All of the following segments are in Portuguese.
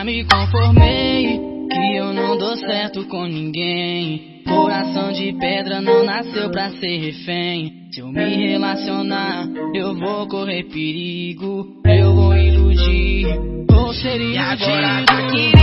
já me conformei que eu não dou certo com ninguém. Coração de pedra não nasceu pra ser refém. Se eu me relacionar, eu vou correr perigo. Eu vou iludir, vou ser iludido.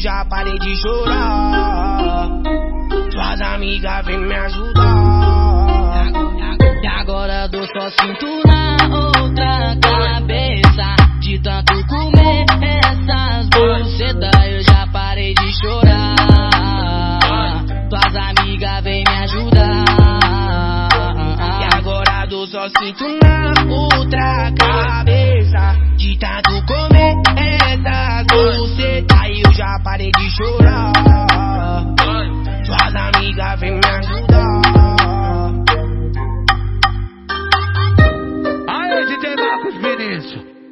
Já parei de chorar Suas amigas vêm me ajudar E agora dou só sinto na outra cabeça. De tanto comer essas bucetas, eu já parei de chorar. Tuas amigas vêm me ajudar. E agora dou só sinto na outra cabeça De tanto comer essas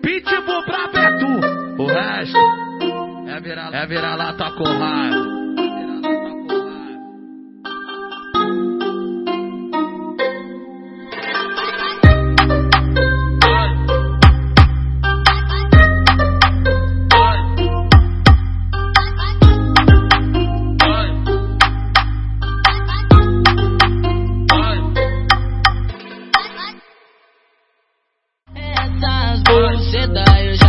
Pitbull pra Betu. O resto é virar, é lata com Você eu já